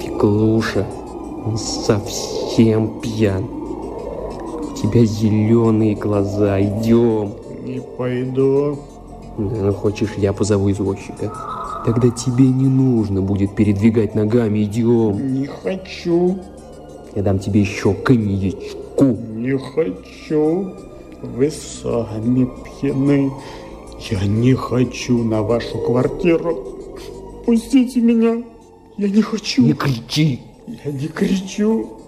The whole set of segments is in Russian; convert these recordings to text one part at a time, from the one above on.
Феклуша. Он совсем пьян. У тебя зеленые глаза. Идем. Не пойду. Ну, хочешь, я позову извозчика? Тогда тебе не нужно будет передвигать ногами. Идем. Не хочу. Я дам тебе еще коньячку. Не хочу. Вы сами пьяны. Я не хочу на вашу квартиру. Пустите меня. Я не хочу. Не кричи. Я не кричу.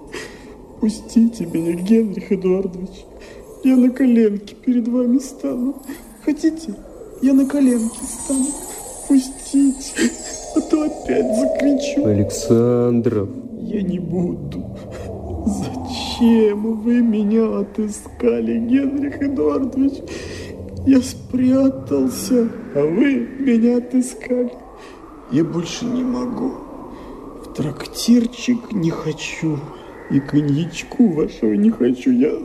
Пустите меня, Генрих Эдуардович. Я на коленке перед вами стану. Хотите? Я на коленке стану. Пустите, а то опять закричу. Александров. Я не буду. Зачем вы меня отыскали, Генрих Эдуардович? Я спрятался, а вы меня отыскали. Я больше не могу. Трактирчик не хочу. И коньячку вашего не хочу. Я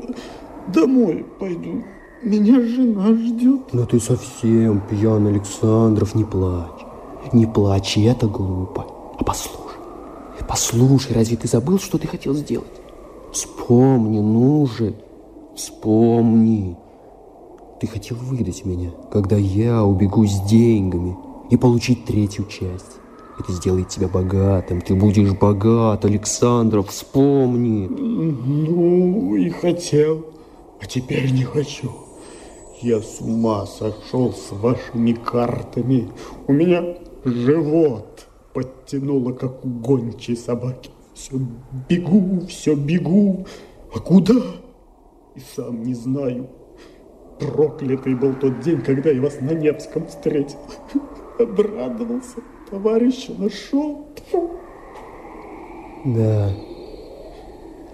домой пойду. Меня жена ждет. Но ты совсем пьян, Александров, не плачь. Не плачь, это глупо. А послушай, послушай, разве ты забыл, что ты хотел сделать? Вспомни, ну же, вспомни. Ты хотел выдать меня, когда я убегу с деньгами и получить третью часть. Это сделает тебя богатым. Ты будешь богат, Александров, вспомни. Ну, и хотел, а теперь не хочу. Я с ума сошел с вашими картами. У меня живот подтянуло, как у гончей собаки. Все бегу, все бегу. А куда? И сам не знаю. Проклятый был тот день, когда я вас на Невском встретил. Обрадовался, товарища нашел. Да,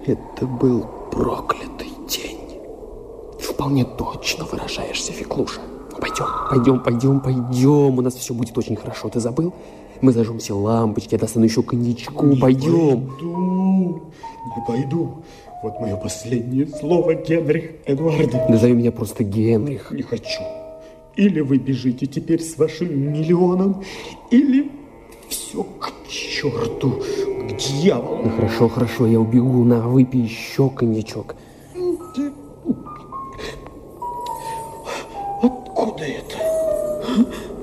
это был проклятый день. Вполне точно выражаешься, Феклуша. Пойдем, пойдем, пойдем, пойдем. У нас все будет очень хорошо. Ты забыл? Мы зажжем все лампочки, я достану еще коньячку. Не пойдем. пойду, не пойду. Вот мое последнее слово, Генрих Эдуардович. Назови меня просто Генрих. Не хочу. Или вы бежите теперь с вашим миллионом, или все к черту, к дьяволу. Ну хорошо, хорошо, я убегу. На, выпей еще коньячок. Откуда это?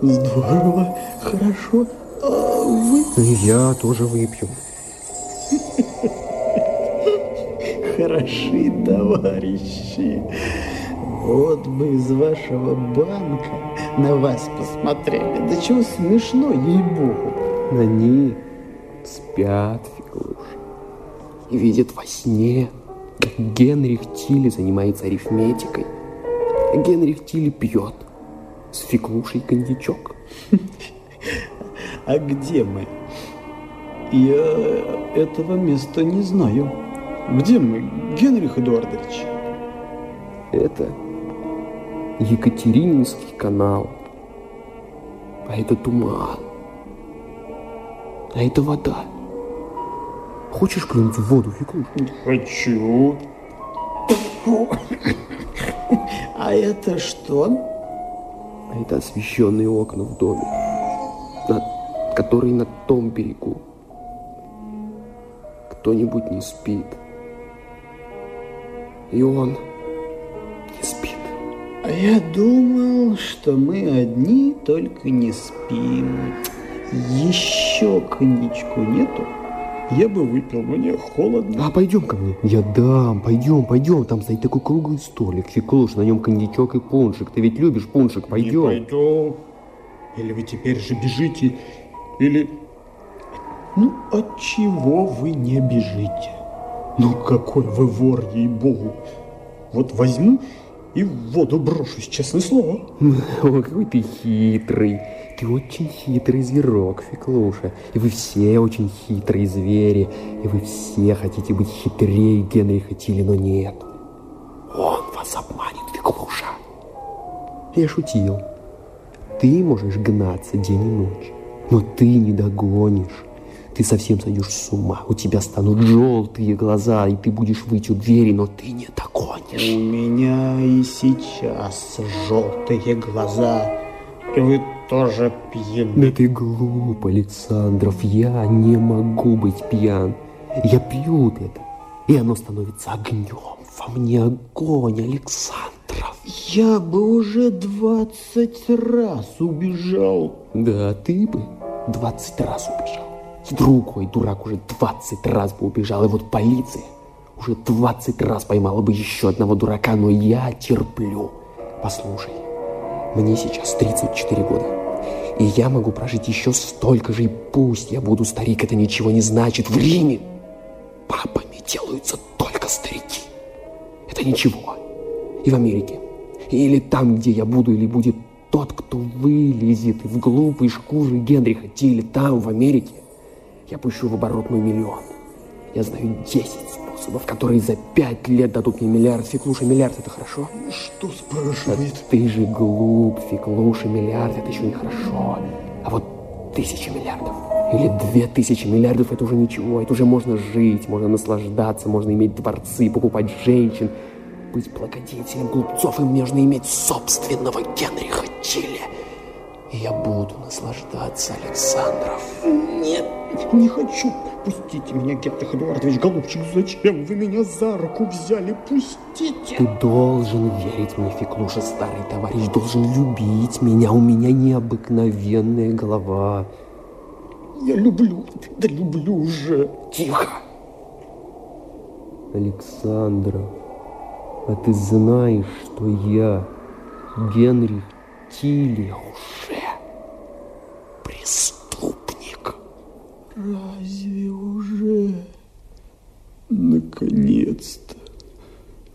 Здорово, хорошо. А вы И я тоже выпью. хороши, товарищи. Вот бы из вашего банка на вас посмотрели. Да чего смешно, ей-богу. Они спят, Феклуша, и видят во сне, как Генрих Тилли занимается арифметикой. А Генрих Тилли пьет с Феклушей коньячок. А где мы? Я этого места не знаю. Где мы, Генрих Эдуардович? Это Екатерининский канал. А это туман. А это вода. Хочешь плюнуть в воду, Феклуш? Хочу. А это что? А это освещенные окна в доме, на- который на том берегу. Кто-нибудь не спит. И он. А я думал, что мы одни только не спим. Еще коньячку нету? Я бы выпил, мне холодно. А пойдем ко мне. Я дам, пойдем, пойдем. Там стоит такой круглый столик. Феклуш, на нем коньячок и пуншик. Ты ведь любишь пуншик, Не пойдем. пойду. Или вы теперь же бежите, или... Ну, от чего вы не бежите? Ну, какой вы вор, ей-богу. Вот возьму и в воду брошусь, честное слово. О, какой ты хитрый. Ты очень хитрый зверок, Феклуша. И вы все очень хитрые звери. И вы все хотите быть хитрее Генриха Тилли, но нет. Он вас обманет, Феклуша. Я шутил. Ты можешь гнаться день и ночь, но ты не догонишь. Ты совсем сойдешь с ума. У тебя станут желтые глаза, и ты будешь выйти у двери, но ты не У догонишь. меня и сейчас желтые глаза. И вы тоже пьяны. Да ты глуп, Александров, я не могу быть пьян. Я пью это, и оно становится огнем. Во мне огонь, Александров. Я бы уже двадцать раз убежал. Да, ты бы двадцать раз убежал. И другой дурак уже двадцать раз бы убежал. И вот полиция уже двадцать раз поймала бы еще одного дурака, но я терплю. Послушай, мне сейчас 34 года. И я могу прожить еще столько же, и пусть я буду старик, это ничего не значит. В Риме папами делаются только старики. Это ничего. И в Америке. Или там, где я буду, или будет тот, кто вылезет из глупой шкуры Генриха Тилли там, в Америке, я пущу в оборот мой миллион. Я знаю 10 способов, которые за 5 лет дадут мне миллиард. Феклуша, миллиард это хорошо? Что спрашивает? А ты же глуп, Феклуша, миллиард это еще не хорошо. А вот тысяча миллиардов или две тысячи миллиардов это уже ничего. Это уже можно жить, можно наслаждаться, можно иметь дворцы, покупать женщин, быть благодетелем глупцов, им нужно иметь собственного Генриха Чили. И я буду наслаждаться, Александров. Нет, не хочу. Пустите меня, Генрих Эдуардович, голубчик, зачем вы меня за руку взяли? Пустите. Ты должен верить мне, Феклуша, старый товарищ, должен любить меня. У меня необыкновенная голова. Я люблю, да люблю уже. Тихо. Александра, а ты знаешь, что я, Генрих Тилли, уже преступник? Разве уже? Наконец-то.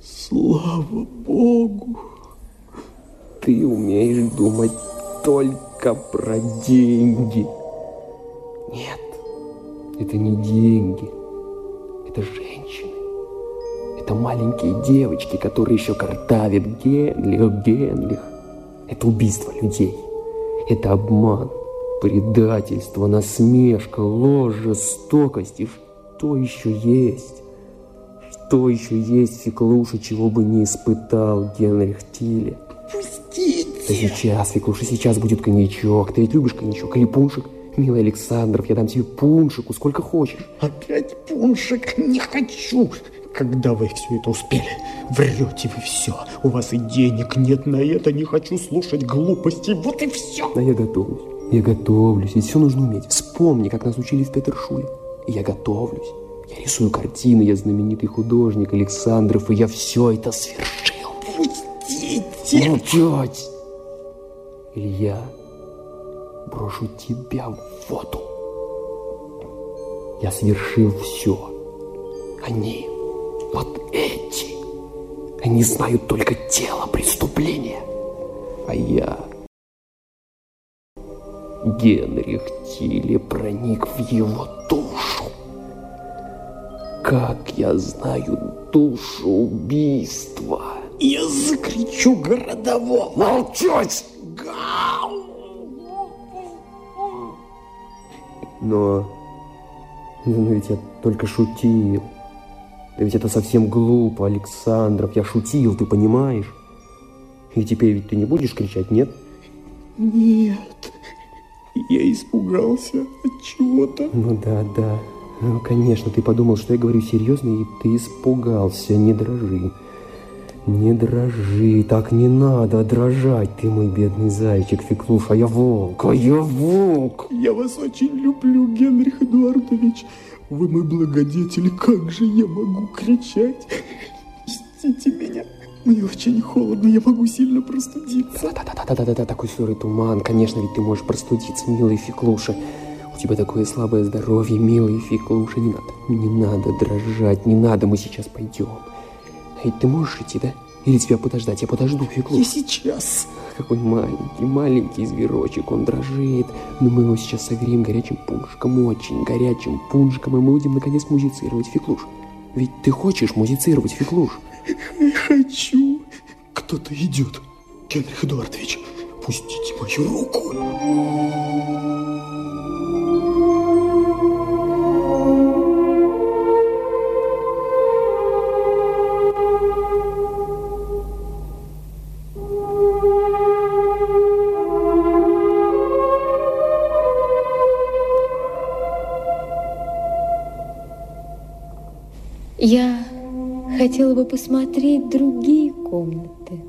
Слава Богу. Ты умеешь думать только про деньги. Нет, это не деньги, это женщины. Это маленькие девочки, которые еще картавят Генлих, Генлих. Это убийство людей. Это обман, предательство, насмешка, ложь, жестокость. И что еще есть? Что еще есть, Феклуша, чего бы не испытал Генрих Тиле? Пустите. Да сейчас, Феклуша, сейчас будет коньячок. Ты ведь любишь коньячок или пуншик? Милый Александров, я дам тебе пуншику, сколько хочешь. Опять пуншик? Не хочу. Когда вы все это успели? Врете вы все. У вас и денег нет на это. Не хочу слушать глупости. Вот и все. Да я готовлюсь. Я готовлюсь. Ведь все нужно уметь. Вспомни, как нас учили в Петершуле. И я готовлюсь. Я рисую картины. Я знаменитый художник Александров. И я все это свершил. Пустите. Молчать. Или я брошу тебя в воду. Я совершил все. Они, вот эти, они знают только тело преступления. А я, Генрих Тилли, проник в его душу. Как я знаю душу убийства. Я закричу городового. Молчать! Но... Но ведь я только шутил. Да ведь это совсем глупо, Александров. Я шутил, ты понимаешь? И теперь ведь ты не будешь кричать, нет? Нет. Я испугался от чего-то. Ну да, да. Ну, конечно, ты подумал, что я говорю серьезно, и ты испугался. Не дрожи. Не дрожи, так не надо дрожать, ты мой бедный зайчик, Феклуш, а я волк, а я волк. Я вас очень люблю, Генрих Эдуардович. Вы мой благодетель, как же я могу кричать? Пустите меня. Мне очень холодно, я могу сильно простудиться. Да-да-да-да-да-да, такой серый туман. Конечно, ведь ты можешь простудиться, милый Феклуша. У тебя такое слабое здоровье, милый Феклуша. Не надо, не надо дрожать, не надо, мы сейчас пойдем. Эй, ты можешь идти, да? Или тебя подождать? Я подожду, Феклуш. Я сейчас. Какой маленький, маленький зверочек, он дрожит. Но мы его сейчас согреем горячим пуншиком, очень горячим пуншиком, и мы будем наконец музицировать, Феклуш. Ведь ты хочешь музицировать, Феклуш? не хочу. Кто-то идет. Генрих Эдуардович, пустите мою руку. Я хотела бы посмотреть другие комнаты.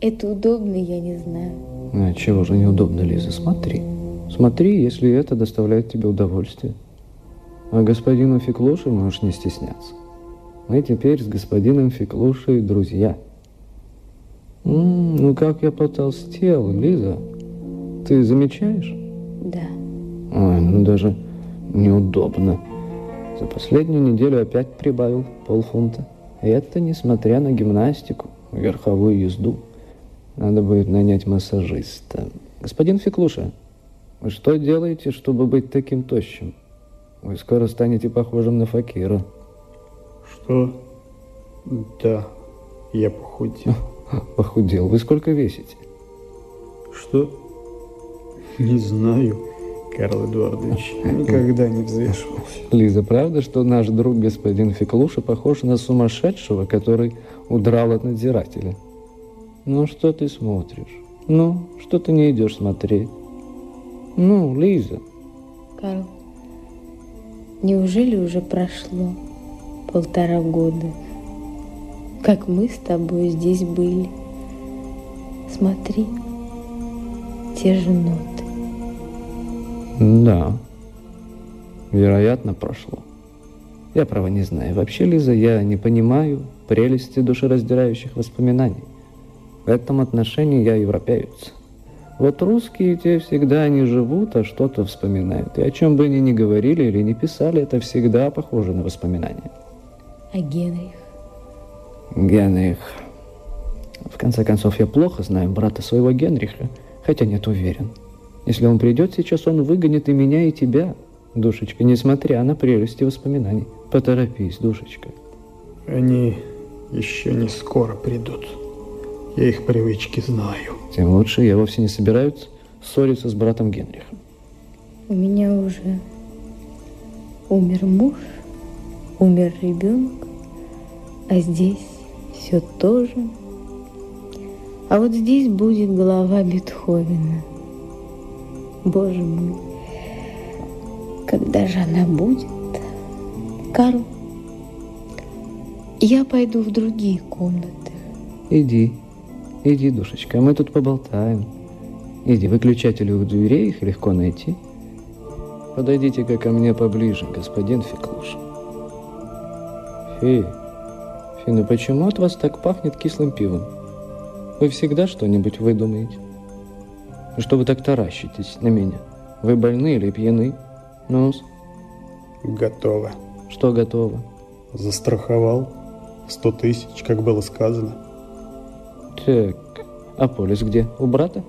Это удобно, я не знаю. А чего же неудобно, Лиза? Смотри. Смотри, если это доставляет тебе удовольствие. А господину Феклуше можешь не стесняться. Мы теперь с господином Феклушей друзья. М -м, ну как я потолстел, Лиза. Ты замечаешь? Да. Ой, ну даже неудобно. За последнюю неделю опять прибавил полфунта. Это несмотря на гимнастику, верховую езду. Надо будет нанять массажиста. Господин Феклуша, вы что делаете, чтобы быть таким тощим? Вы скоро станете похожим на факира. Что? Да, я похудел. Похудел. Вы сколько весите? Что? Не знаю, Карл Эдуардович. Никогда не взвешивался. Лиза, правда, что наш друг господин Феклуша похож на сумасшедшего, который удрал от надзирателя? Ну, что ты смотришь? Ну, что ты не идешь смотреть? Ну, Лиза. Карл, неужели уже прошло полтора года, как мы с тобой здесь были? Смотри, те же ноты. Да, вероятно, прошло. Я, право, не знаю. Вообще, Лиза, я не понимаю прелести душераздирающих воспоминаний. В этом отношении я европеец. Вот русские те всегда не живут, а что-то вспоминают. И о чем бы они ни говорили или не писали, это всегда похоже на воспоминания. А Генрих? Генрих. В конце концов, я плохо знаю брата своего Генриха, хотя нет уверен. Если он придет сейчас, он выгонит и меня, и тебя, душечка, несмотря на прелести воспоминаний. Поторопись, душечка. Они еще не скоро придут. Я их привычки знаю. Тем лучше. Я вовсе не собираюсь ссориться с братом Генрихом. У меня уже умер муж, умер ребенок, а здесь все то же. А вот здесь будет голова Бетховена. Боже мой, когда же она будет? Карл, я пойду в другие комнаты. Иди, Иди, душечка, мы тут поболтаем. Иди, выключатели у дверей, их легко найти. Подойдите-ка ко мне поближе, господин Феклуш. Фи, Фи, ну почему от вас так пахнет кислым пивом? Вы всегда что-нибудь выдумаете? Что вы так таращитесь на меня? Вы больны или пьяны? ну -с. Готово. Что готово? Застраховал. Сто тысяч, как было сказано. Так, а Полис где? У брата?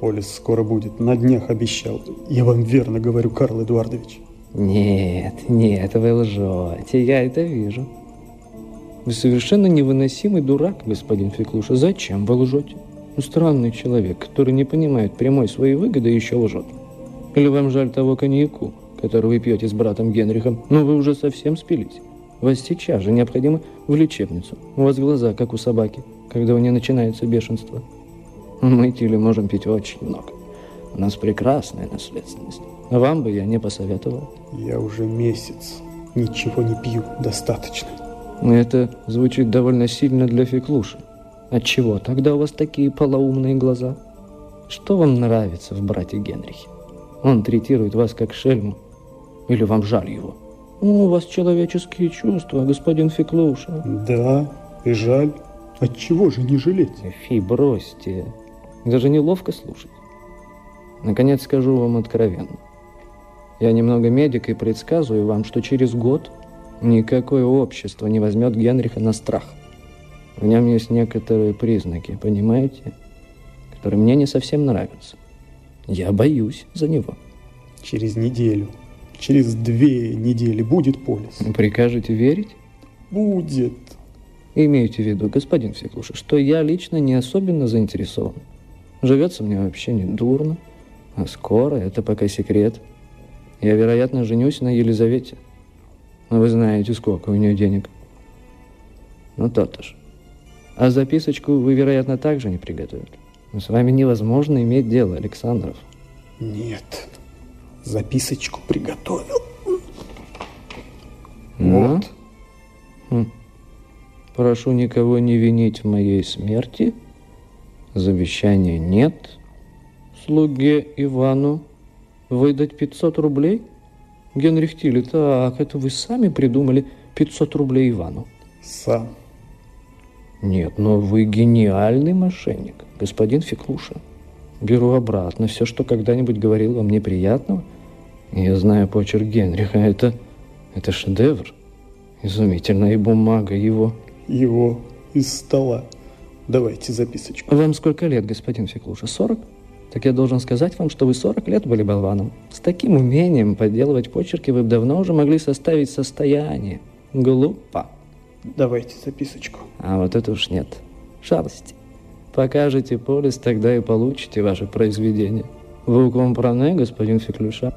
Полис скоро будет, на днях обещал. Я вам верно говорю, Карл Эдуардович. Нет, нет, вы лжете, я это вижу. Вы совершенно невыносимый дурак, господин Феклуша. Зачем вы лжете? Ну, странный человек, который не понимает прямой своей выгоды и еще лжет. Или вам жаль того коньяку, который вы пьете с братом Генрихом? Ну, вы уже совсем спились. Вас сейчас же необходимо в лечебницу. У вас глаза, как у собаки когда у нее начинается бешенство. Мы Тиле можем пить очень много. У нас прекрасная наследственность. А вам бы я не посоветовал. Я уже месяц ничего не пью достаточно. Это звучит довольно сильно для Феклуши. Отчего тогда у вас такие полоумные глаза? Что вам нравится в брате Генрихе? Он третирует вас как шельму. Или вам жаль его? У вас человеческие чувства, господин Феклуша. Да, и жаль. Отчего же не жалеть? Фи, бросьте. Даже неловко слушать. Наконец скажу вам откровенно. Я немного медик и предсказываю вам, что через год никакое общество не возьмет Генриха на страх. В нем есть некоторые признаки, понимаете, которые мне не совсем нравятся. Я боюсь за него. Через неделю, через две недели будет полис. Прикажете верить? Будет. Имейте в виду, господин Феклуша, что я лично не особенно заинтересован. Живется мне вообще не дурно, а скоро, это пока секрет. Я, вероятно, женюсь на Елизавете. Но вы знаете, сколько у нее денег. Ну, то-то ж. А записочку вы, вероятно, также не приготовили. Но с вами невозможно иметь дело, Александров. Нет, записочку приготовил. Ну? Вот. Хм. Прошу никого не винить в моей смерти. Завещания нет. Слуге Ивану выдать 500 рублей? Генрих Тилли, так, это вы сами придумали 500 рублей Ивану? Сам. Нет, но вы гениальный мошенник, господин Феклуша. Беру обратно все, что когда-нибудь говорил вам неприятного. Я знаю почерк Генриха, это, это шедевр. Изумительная бумага его. Его из стола. Давайте записочку. Вам сколько лет, господин Феклуша? 40? Так я должен сказать вам, что вы 40 лет были болваном. С таким умением подделывать почерки вы бы давно уже могли составить состояние. Глупо. Давайте записочку. А вот это уж нет. Шалости. Покажете полис, тогда и получите ваше произведение. Вы компране, господин Феклюша?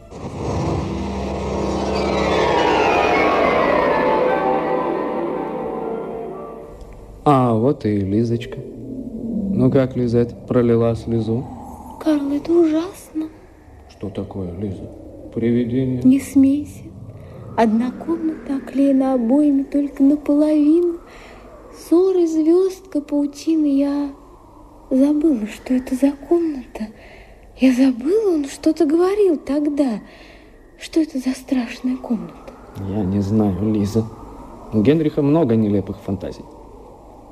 А, вот и Лизочка. Ну как, Лизет, пролила слезу? Карл, это ужасно. Что такое, Лиза? Привидение? Не смейся. Одна комната оклеена обоями только наполовину. Ссоры, звездка, паутина. Я забыла, что это за комната. Я забыла, он что-то говорил тогда. Что это за страшная комната? Я не знаю, Лиза. У Генриха много нелепых фантазий.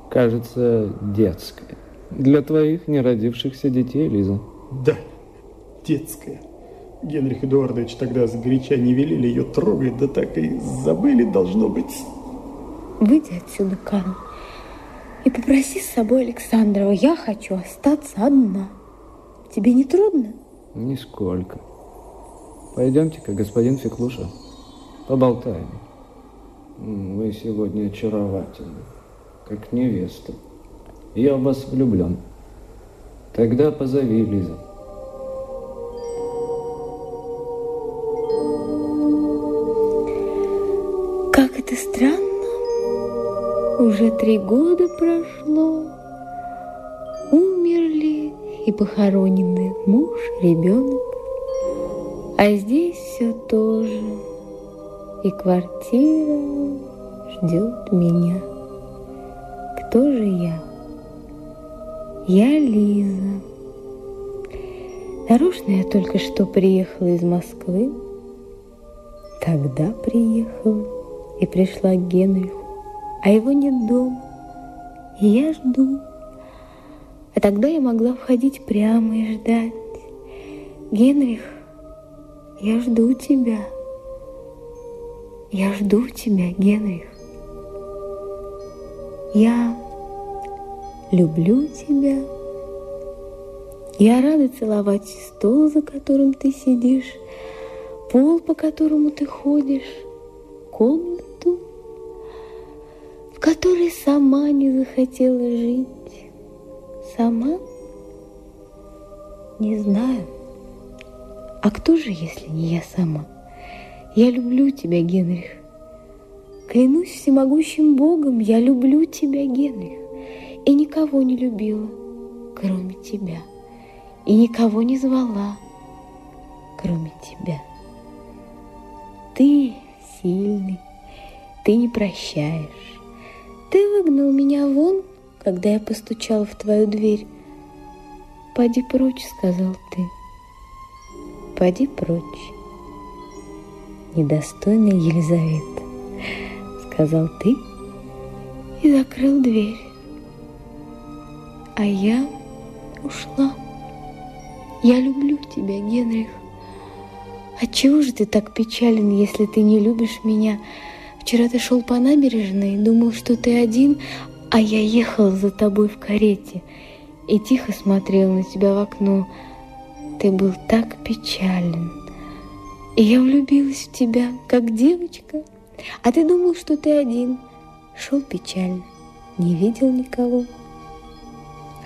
Кажется, детская. Для твоих неродившихся детей, Лиза. Да, детская. Генрих Эдуардович тогда сгоряча не велели ее трогать, да так и забыли, должно быть. Выйди отсюда, Карл, и попроси с собой Александрова. Я хочу остаться одна. Тебе не трудно? Нисколько. Пойдемте-ка, господин Феклуша, поболтаем. Вы сегодня очаровательны, как невеста. Я в вас влюблен. Тогда позови, Лиза. Как это странно. Уже три года прошло. Умерли и похоронены муж, ребенок. А здесь все то же. И квартира ждет меня. Кто же я? Я Лиза. Нарочно я только что приехала из Москвы. Тогда приехала и пришла к Генриху, а его нет дома. И я жду. А тогда я могла входить прямо и ждать. Генрих, я жду тебя. Я жду тебя, Генрих. Я люблю тебя. Я рада целовать стол, за которым ты сидишь, пол, по которому ты ходишь, комнату, которой сама не захотела жить. Сама? Не знаю. А кто же, если не я сама? Я люблю тебя, Генрих. Клянусь всемогущим Богом, я люблю тебя, Генрих и никого не любила, кроме тебя, и никого не звала, кроме тебя. Ты сильный, ты не прощаешь. Ты выгнал меня вон, когда я постучала в твою дверь. «Поди прочь», — сказал ты. «Поди прочь». «Недостойная Елизавета», — сказал ты и закрыл дверь а я ушла. Я люблю тебя, Генрих. Отчего же ты так печален, если ты не любишь меня? Вчера ты шел по набережной думал, что ты один, а я ехала за тобой в карете и тихо смотрел на тебя в окно. Ты был так печален. И я влюбилась в тебя, как девочка. А ты думал, что ты один. Шел печально, не видел никого.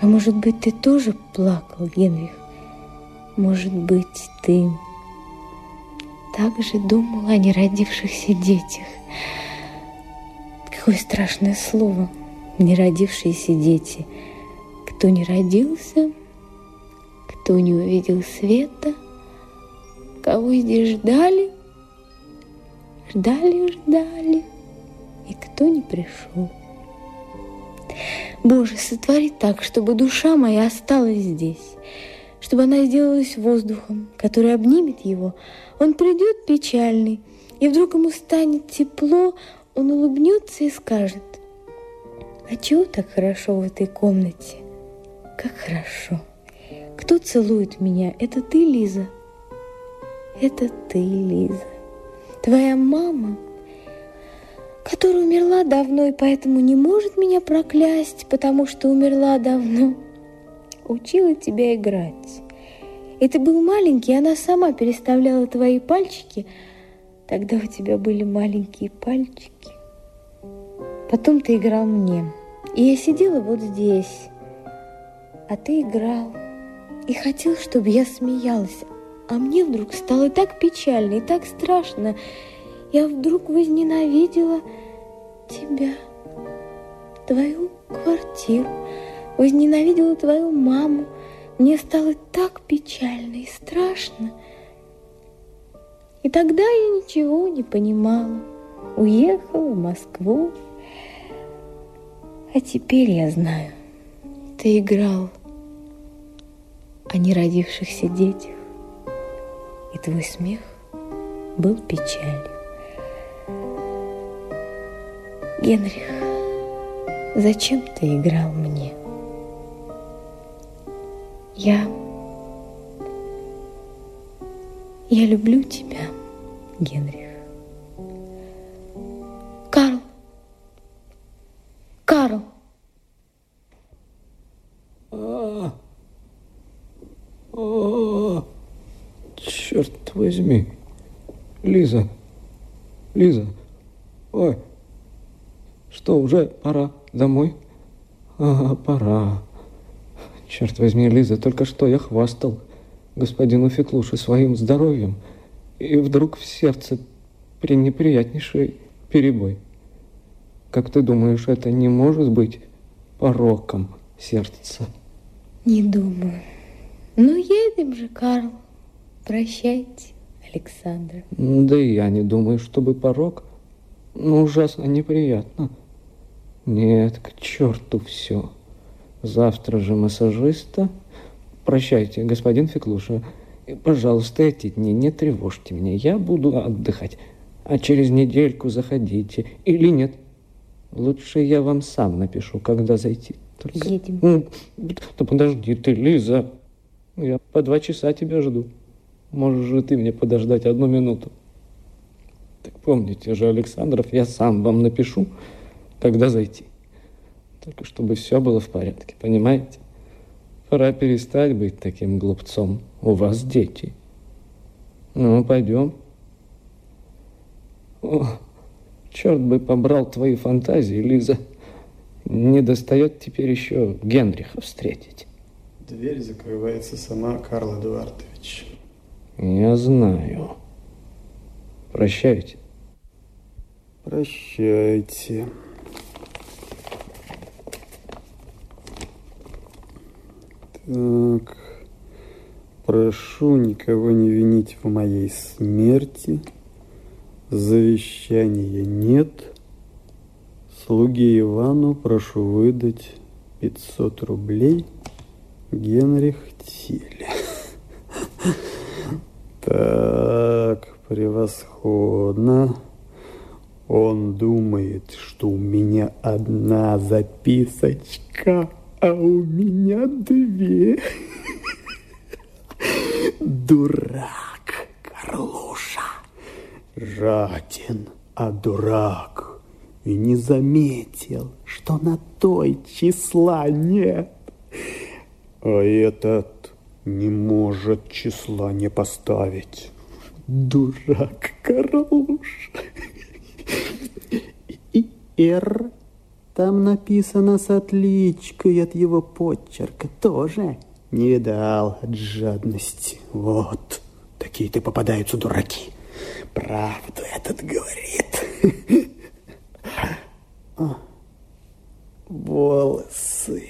А может быть, ты тоже плакал, Генрих? Может быть, ты также думал о неродившихся детях? Какое страшное слово, неродившиеся дети. Кто не родился, кто не увидел света, кого здесь ждали, ждали, ждали и кто не пришел. Боже, сотвори так, чтобы душа моя осталась здесь, чтобы она сделалась воздухом, который обнимет его. Он придет печальный, и вдруг ему станет тепло, он улыбнется и скажет, «А чего так хорошо в этой комнате? Как хорошо! Кто целует меня? Это ты, Лиза?» «Это ты, Лиза. Твоя мама?» которая умерла давно и поэтому не может меня проклясть, потому что умерла давно, учила тебя играть. Ты был маленький, она сама переставляла твои пальчики. Тогда у тебя были маленькие пальчики. Потом ты играл мне. И я сидела вот здесь, а ты играл. И хотел, чтобы я смеялась. А мне вдруг стало так печально и так страшно, я вдруг возненавидела тебя, твою квартиру, возненавидела твою маму. Мне стало так печально и страшно. И тогда я ничего не понимала. Уехала в Москву. А теперь я знаю, ты играл о неродившихся детях, и твой смех был печалью. Генрих, зачем ты играл мне? Я... Я люблю тебя, Генрих. Карл! Карл! А, а, черт возьми. Лиза. Лиза. Ой. Что, уже пора домой? Ага, пора. Черт возьми, Лиза, только что я хвастал господину Феклуше своим здоровьем, и вдруг в сердце пренеприятнейший перебой. Как ты думаешь, это не может быть пороком сердца? Не думаю. Ну, едем же, Карл. Прощайте, Александр. Да я не думаю, чтобы порок. Ну, ужасно неприятно. Нет, к черту все. Завтра же массажиста. Прощайте, господин Феклуша. Пожалуйста, эти дни не тревожьте меня. Я буду отдыхать. А через недельку заходите. Или нет. Лучше я вам сам напишу, когда зайти. Только... Едем. Да подожди ты, Лиза. Я по два часа тебя жду. Можешь же ты мне подождать одну минуту. Так помните же, Александров, я сам вам напишу когда зайти. Только чтобы все было в порядке, понимаете? Пора перестать быть таким глупцом. У вас дети. Ну, пойдем. О, черт бы побрал твои фантазии, Лиза. Не достает теперь еще Генриха встретить. Дверь закрывается сама, Карл Эдуардович. Я знаю. Прощайте. Прощайте. Так. Прошу никого не винить в моей смерти. Завещания нет. Слуге Ивану прошу выдать 500 рублей. Генрих Тиле. Так, превосходно. Он думает, что у меня одна записочка а у меня две. Дурак, Карлуша. Жаден, а дурак. И не заметил, что на той числа нет. А этот не может числа не поставить. Дурак, Карлуша. И «Р» Там написано с отличкой от его подчерка. Тоже не видал от жадности. Вот, такие-то попадаются дураки. Правду этот говорит. Волосы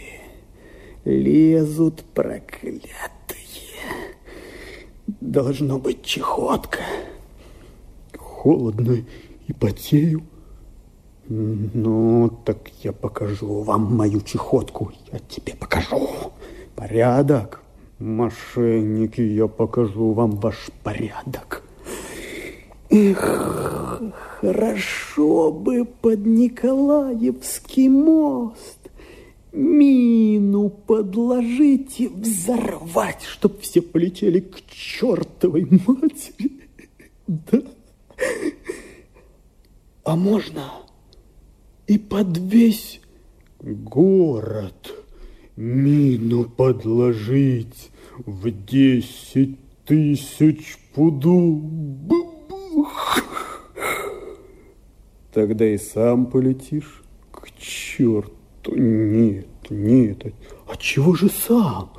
лезут проклятые. Должно быть чехотка. Холодно и потею. Ну, так я покажу вам мою чехотку. Я тебе покажу. Порядок. Мошенники, я покажу вам ваш порядок. Эх, хорошо бы под Николаевский мост мину подложить и взорвать, чтоб все полетели к чертовой матери. Да. А можно и под весь город мину подложить в десять тысяч пудов. Тогда и сам полетишь к черту. Нет, нет, а чего же сам?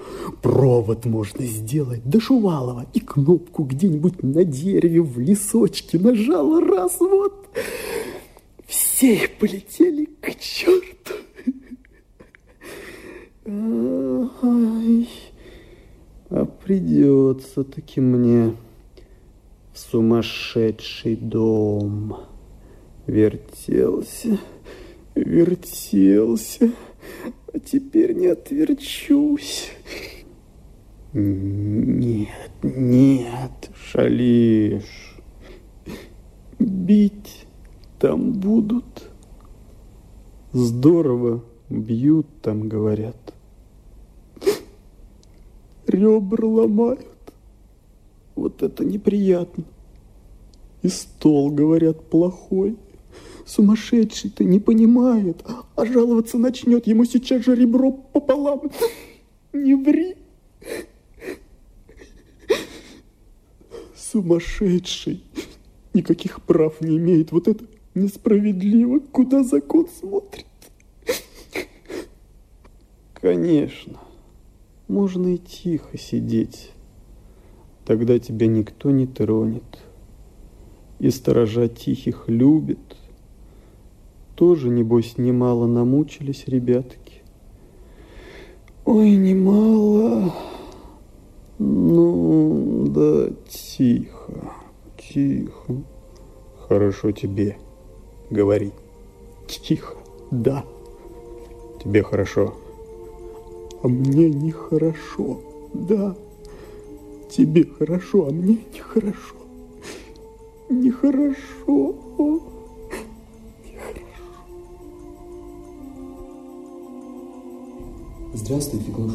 Провод можно сделать до Шувалова и кнопку где-нибудь на дереве в лесочке нажала раз, вот. Все полетели к черту. А придется таки мне в сумасшедший дом. Вертелся, вертелся, а теперь не отверчусь. Нет, нет, шалишь. Бить там будут. Здорово бьют там, говорят. Ребра ломают. Вот это неприятно. И стол, говорят, плохой. Сумасшедший-то не понимает, а жаловаться начнет ему сейчас же ребро пополам. Не ври. Сумасшедший никаких прав не имеет. Вот это несправедливо. Куда закон смотрит? Конечно, можно и тихо сидеть. Тогда тебя никто не тронет. И сторожа тихих любят. Тоже, небось, немало намучились ребятки. Ой, немало. Ну, да, тихо, тихо. Хорошо тебе говорить. Тихо, да. Тебе хорошо. А мне нехорошо, да. Тебе хорошо, а мне нехорошо. Нехорошо. Здравствуй, Фиглуш.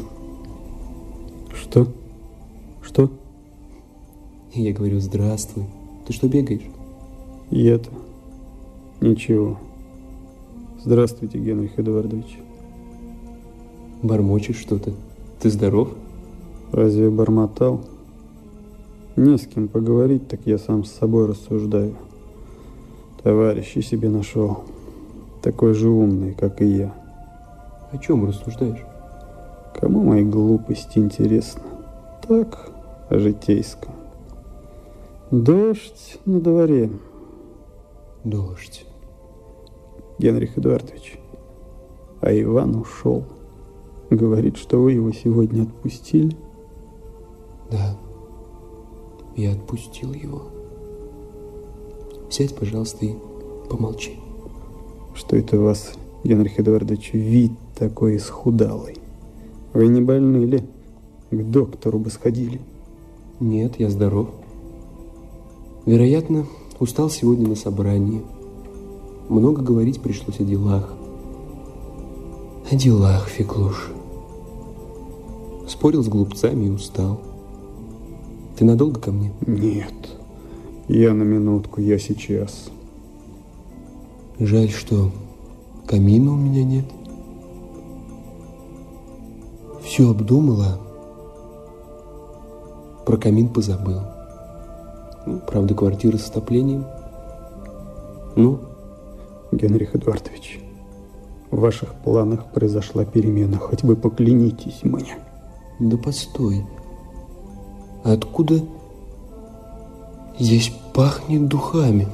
Что? Что? Я говорю, здравствуй. Ты что бегаешь? И это? Ничего. Здравствуйте, Генрих Эдуардович. Бормочешь что-то. Ты здоров? Разве бормотал? Не с кем поговорить, так я сам с собой рассуждаю. Товарища себе нашел. Такой же умный, как и я. О чем рассуждаешь? Кому мои глупости интересны? Так, о житейском. Дождь на дворе. Дождь. Генрих Эдуардович, а Иван ушел. Говорит, что вы его сегодня отпустили. Да, я отпустил его. Сядь, пожалуйста, и помолчи. Что это у вас, Генрих Эдуардович, вид такой исхудалый? Вы не больны ли? К доктору бы сходили. Нет, я здоров. Вероятно, устал сегодня на собрании. Много говорить пришлось о делах. О делах, Феклуш. Спорил с глупцами и устал. Ты надолго ко мне? Нет. Я на минутку, я сейчас. Жаль, что камина у меня нет. Все обдумала, про камин позабыл. Ну, правда, квартира с отоплением. Ну? Генрих Эдуардович, в ваших планах произошла перемена. Хоть бы поклянитесь мне. Да постой. Откуда здесь пахнет духами?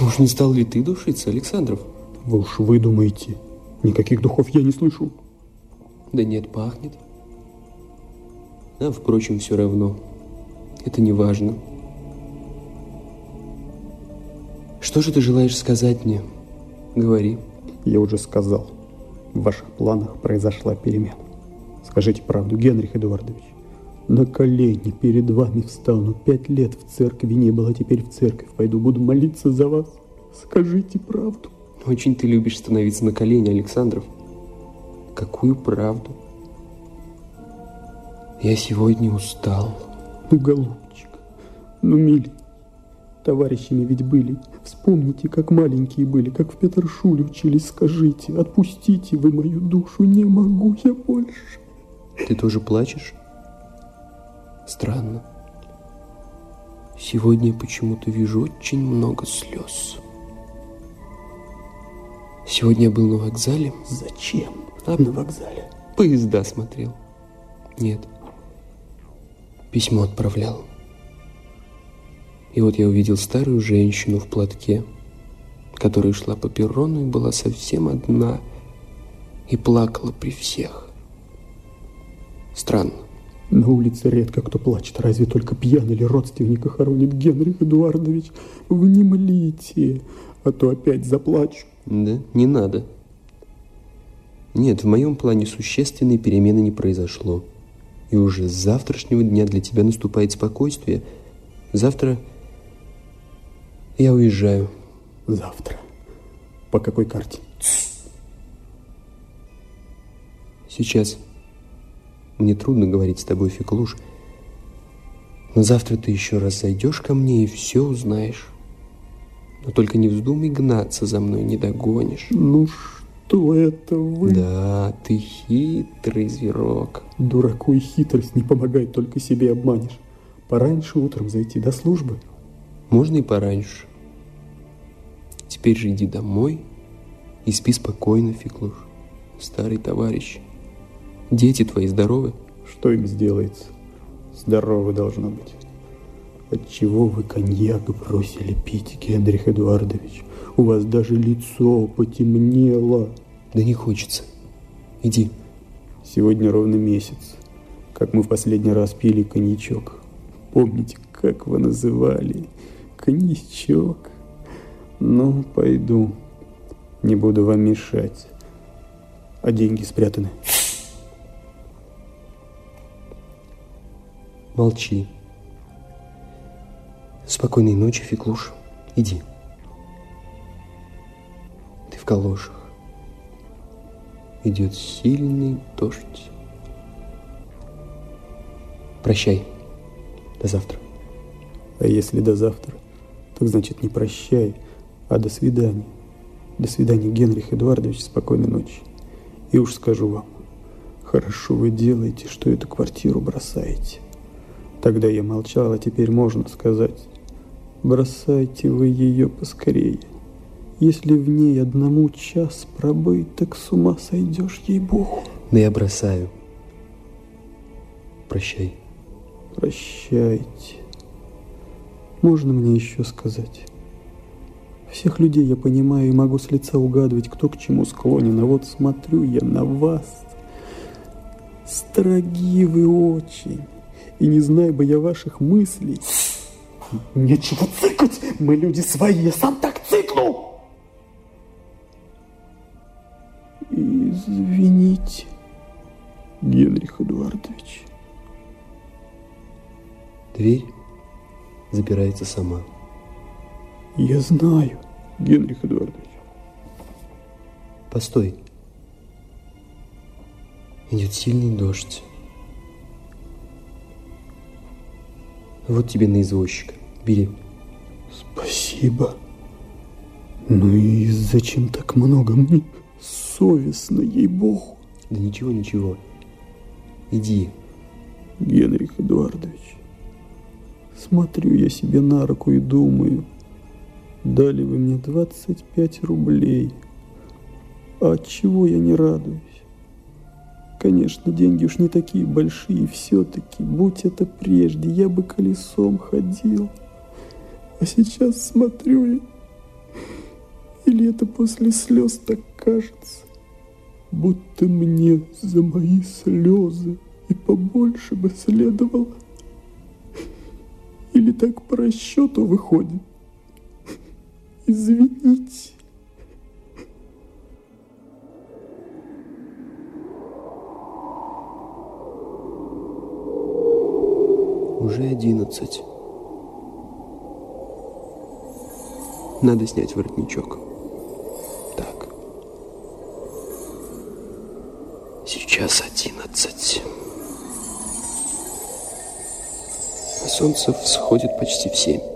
Уж не стал ли ты душиться, Александров? Вы уж выдумаете. Никаких духов я не слышу. Да нет, пахнет. А, впрочем, все равно. Это не важно. Что же ты желаешь сказать мне? Говори. Я уже сказал. В ваших планах произошла перемена. Скажите правду, Генрих Эдуардович. На колени перед вами встану. Пять лет в церкви не было, теперь в церковь пойду. Буду молиться за вас. Скажите правду. Очень ты любишь становиться на колени, Александров. Какую правду? Я сегодня устал. Ну, голубчик, ну, милый, товарищами ведь были. Вспомните, как маленькие были, как в Петершуле учились. Скажите, отпустите вы мою душу, не могу я больше. Ты тоже плачешь? Странно. Сегодня я почему-то вижу очень много слез. Сегодня я был на вокзале. Зачем а на вокзале? Поезда смотрел. Нет. Письмо отправлял. И вот я увидел старую женщину в платке, которая шла по перрону и была совсем одна и плакала при всех. Странно. На улице редко кто плачет, разве только пьяный или родственника хоронит Генрих Эдуардович. Вы не молите, а то опять заплачу. Да, не надо. Нет, в моем плане существенной перемены не произошло. И уже с завтрашнего дня для тебя наступает спокойствие. Завтра я уезжаю. Завтра. По какой карте? Сейчас. Мне трудно говорить с тобой, Феклуш. Но завтра ты еще раз зайдешь ко мне и все узнаешь. Но только не вздумай гнаться за мной, не догонишь. Ну что это вы? Да, ты хитрый зверок. Дураку и хитрость не помогает, только себе обманешь. Пораньше утром зайти до службы. Можно и пораньше. Теперь же иди домой и спи спокойно, Феклуш, старый товарищ. Дети твои здоровы? Что им сделается? Здоровы должно быть. Отчего вы коньяк бросили пить, Генрих Эдуардович? У вас даже лицо потемнело. Да не хочется. Иди. Сегодня ровно месяц, как мы в последний раз пили коньячок. Помните, как вы называли? Коньячок. Ну, пойду. Не буду вам мешать. А деньги спрятаны. Молчи. Спокойной ночи, Феклуш. Иди. Ты в калошах. Идет сильный дождь. Прощай. До завтра. А если до завтра, так значит не прощай, а до свидания. До свидания, Генрих Эдуардович, спокойной ночи. И уж скажу вам, хорошо вы делаете, что эту квартиру бросаете. Тогда я молчал, а теперь можно сказать, бросайте вы ее поскорее. Если в ней одному час пробыть, так с ума сойдешь, ей-богу. Да я бросаю. Прощай. Прощайте. Можно мне еще сказать? Всех людей я понимаю и могу с лица угадывать, кто к чему склонен. А вот смотрю я на вас. Строги вы очень и не знаю бы я ваших мыслей. Нечего цикать, мы люди свои, я сам так цикну. Извините, Генрих Эдуардович. Дверь запирается сама. Я знаю, Генрих Эдуардович. Постой. Идет сильный дождь. Вот тебе на извозчика. Бери. Спасибо. Ну и зачем так много? Мне совестно, ей-богу. Да ничего, ничего. Иди. Генрих Эдуардович, смотрю я себе на руку и думаю, дали вы мне 25 рублей. А от чего я не радуюсь? Конечно, деньги уж не такие большие, все-таки, будь это прежде, я бы колесом ходил. А сейчас смотрю и... Или это после слез так кажется, будто мне за мои слезы и побольше бы следовало. Или так по расчету выходит. Извините. Уже одиннадцать. Надо снять воротничок. Так. Сейчас одиннадцать. А солнце всходит почти в семь.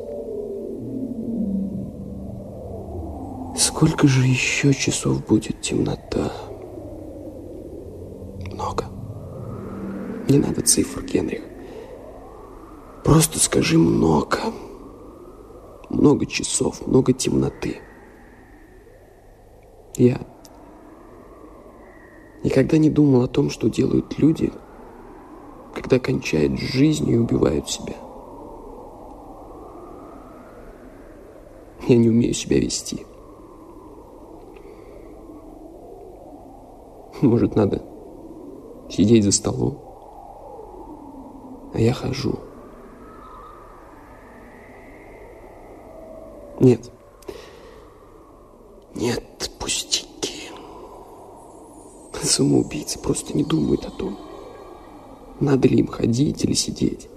Сколько же еще часов будет темнота? Много. Не надо цифр, Генрих. Просто скажи много. Много часов, много темноты. Я никогда не думал о том, что делают люди, когда кончают жизнь и убивают себя. Я не умею себя вести. Может, надо сидеть за столом, а я хожу. Нет. Нет, пустяки. Самоубийцы просто не думают о том, надо ли им ходить или сидеть.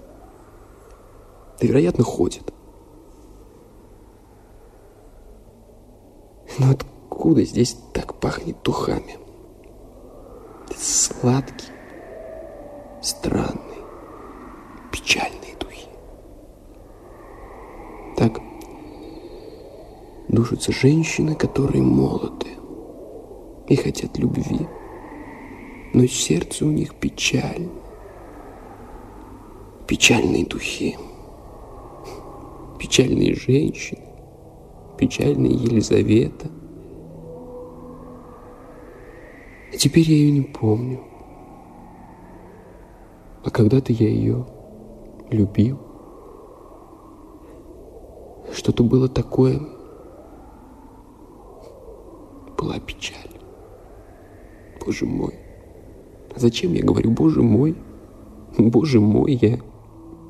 Да, вероятно, ходят. Но откуда здесь так пахнет духами? Сладкий, странный, печальные духи. Так душатся женщины, которые молоды и хотят любви, но сердце у них печаль. Печальные духи, печальные женщины, печальная Елизавета. И теперь я ее не помню. А когда-то я ее любил. Что-то было такое, была печаль. Боже мой, зачем я говорю, боже мой, боже мой, я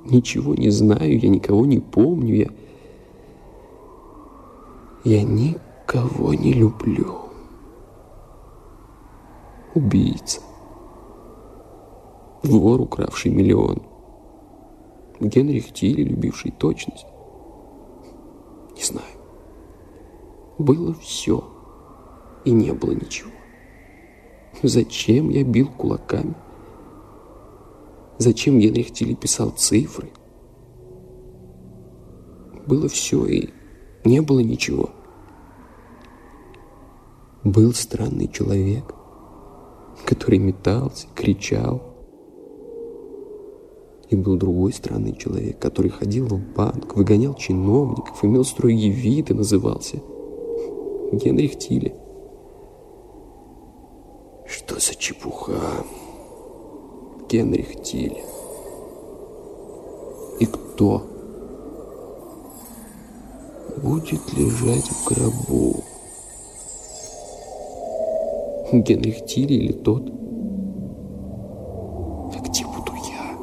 ничего не знаю, я никого не помню, я... Я никого не люблю. Убийца. Вор, укравший миллион. Генрих Тилли, любивший точность. Не знаю. Было все и не было ничего. Зачем я бил кулаками? Зачем Генрих Тилли писал цифры? Было все и не было ничего. Был странный человек, который метался, кричал. И был другой странный человек, который ходил в банк, выгонял чиновников, имел строгий вид и назывался Генрих Тилли. Что за чепуха? Генрих Тиль. И кто будет лежать в гробу? Генрих Тиль или тот? А где буду я?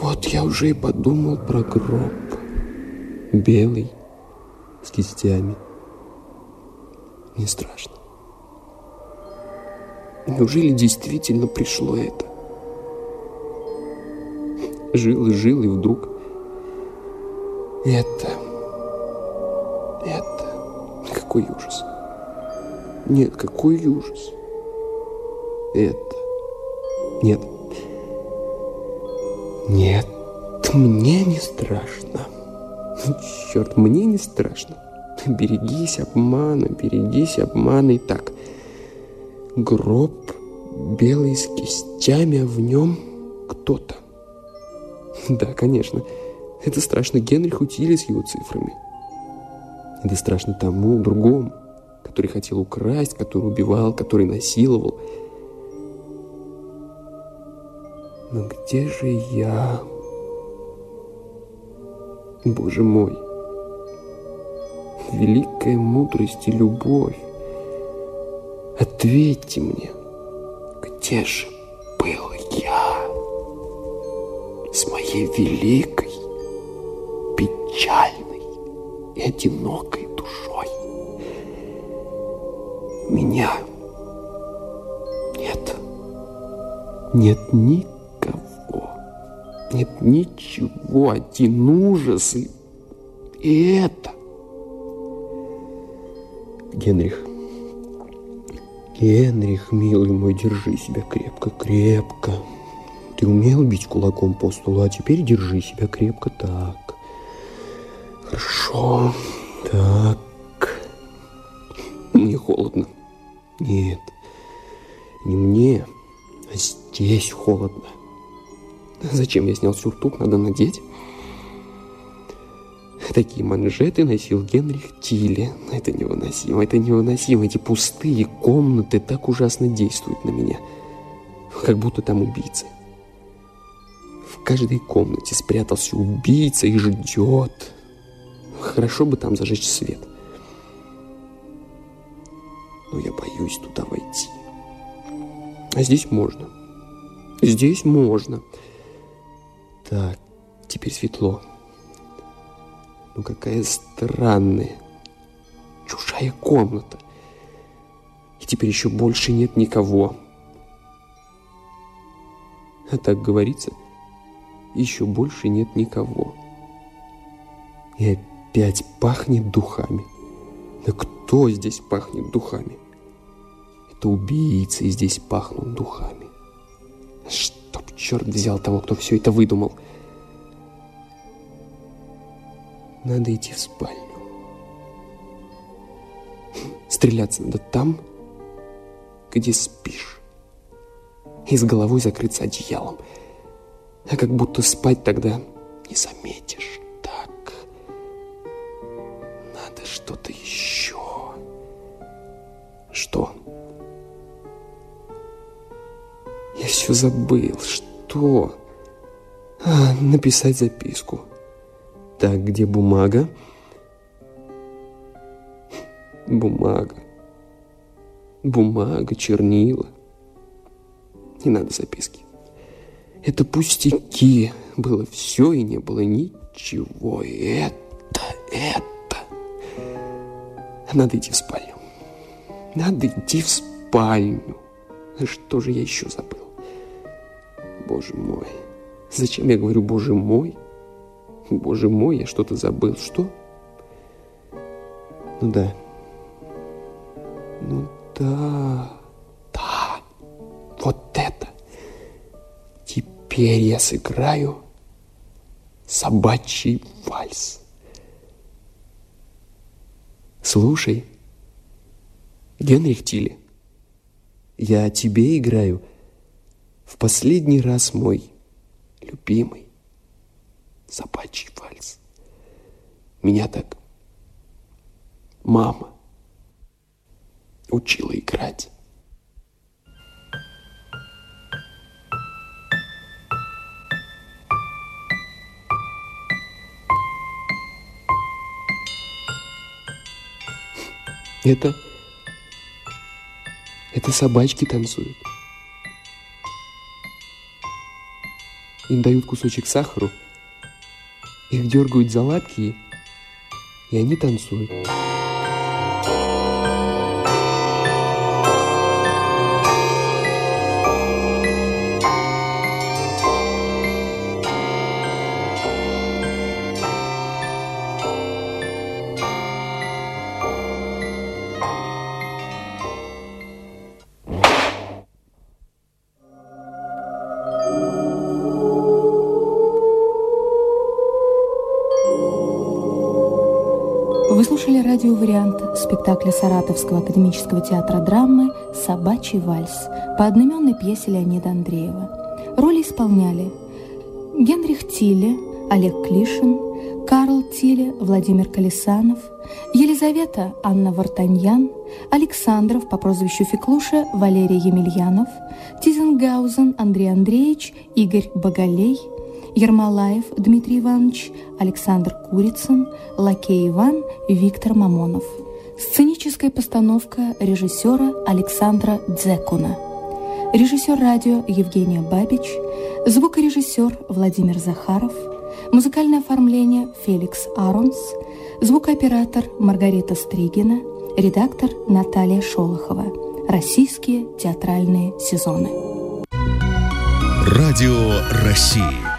Вот я уже и подумал про гроб. Белый, с кистями. Не страшно. Неужели действительно пришло это? Жил и жил, и вдруг... Это... Это... Какой ужас. Нет, какой ужас. Это... Нет. Нет, мне не страшно. Черт, мне не страшно. Берегись обмана, берегись обмана. И так, гроб белый с кистями, а в нем кто-то. Да, конечно, это страшно Генриху Тилли с его цифрами. Это страшно тому, другому, который хотел украсть, который убивал, который насиловал. Но где же я? Боже мой! Великая мудрость и любовь. Ответьте мне, где же был я с моей великой, печальной и одинокой душой. Меня нет. Нет никого. Нет ничего. Один ужас. И, и это. Генрих. Генрих, милый мой, держи себя крепко, крепко. Ты умел бить кулаком по столу, а теперь держи себя крепко так. Хорошо. Так. Мне холодно. Нет, не мне, а здесь холодно. Зачем я снял сюртук? Надо надеть. Такие манжеты носил Генрих Тиле. Это невыносимо, это невыносимо. Эти пустые комнаты так ужасно действуют на меня. Как будто там убийцы. В каждой комнате спрятался убийца и ждет. Хорошо бы там зажечь свет. Но я боюсь туда войти. А здесь можно. Здесь можно. Так, теперь светло. Ну какая странная, чужая комната. И теперь еще больше нет никого. А так говорится, еще больше нет никого. И опять пахнет духами. Да кто здесь пахнет духами? Это убийцы здесь пахнут духами. Чтоб черт взял того, кто все это выдумал. Надо идти в спальню. Стреляться надо там, где спишь. И с головой закрыться одеялом. А как будто спать тогда не заметишь. Так. Надо что-то еще. Что? Я все забыл. Что? А, написать записку. Так, где бумага? Бумага. Бумага, чернила. Не надо записки. Это пустяки. Было все и не было ничего. Это, это. Надо идти в спальню. Надо идти в спальню. Что же я еще забыл? Боже мой. Зачем я говорю «Боже мой»? Боже мой, я что-то забыл. Что? Ну да. Ну да. Да. Вот это. Теперь я сыграю собачий вальс. Слушай, Генрих Тилли, я тебе играю в последний раз мой любимый собачий вальс. Меня так мама учила играть. Это... Это собачки танцуют. Им дают кусочек сахару, их дергают за лапки, и они танцуют. Спектакля Саратовского академического театра драмы «Собачий вальс» по одноименной пьесе Леонида Андреева. Роли исполняли Генрих Тиле, Олег Клишин, Карл Тиле, Владимир Колесанов, Елизавета Анна Вартаньян, Александров по прозвищу Феклуша Валерий Емельянов, Тизенгаузен Андрей Андреевич, Игорь Боголей – Ермолаев Дмитрий Иванович, Александр Курицын, Лакей Иван, Виктор Мамонов. Сценическая постановка режиссера Александра Дзекуна. Режиссер радио Евгения Бабич, звукорежиссер Владимир Захаров, Музыкальное оформление Феликс Аронс, звукооператор Маргарита Стригина, редактор Наталья Шолохова. Российские театральные сезоны. Радио России.